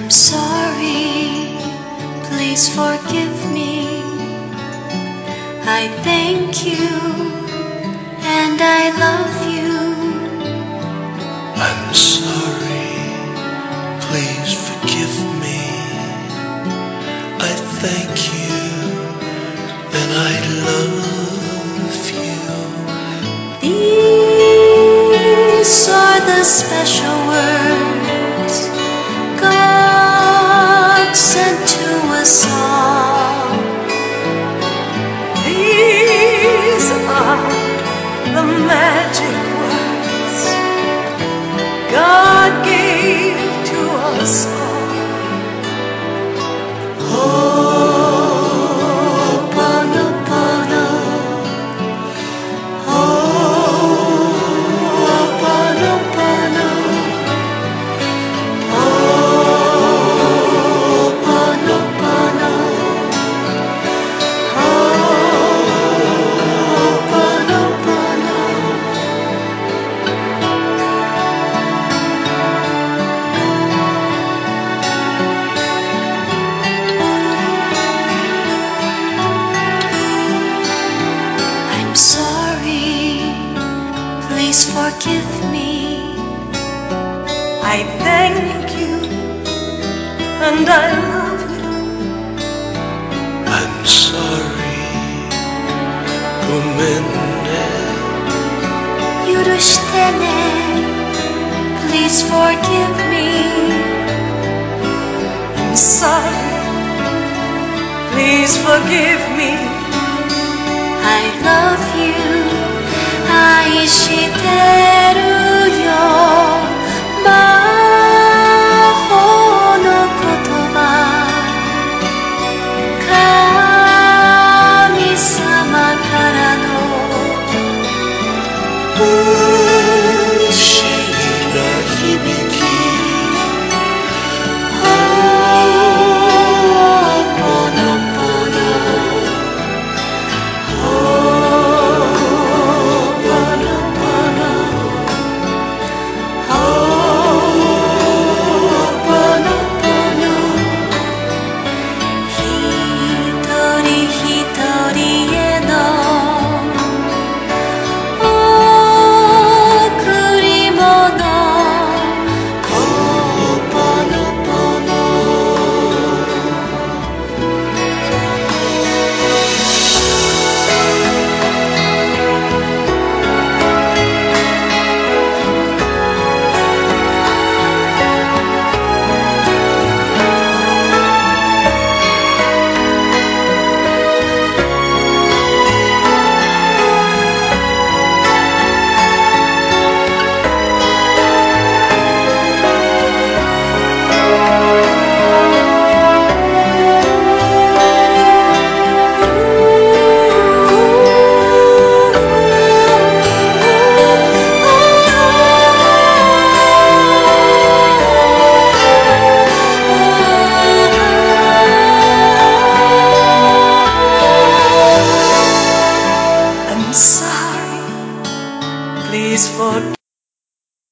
I'm sorry, please forgive me. I thank you and I love you. I'm sorry, please forgive me. I thank you and I love you. These are the special words God please forgive me. I thank you and I love you. I'm sorry, Gumende. Yurushtene, please forgive me. I'm sorry, please forgive me. I love you. してるよ。魔法の言葉。神様からの。todo.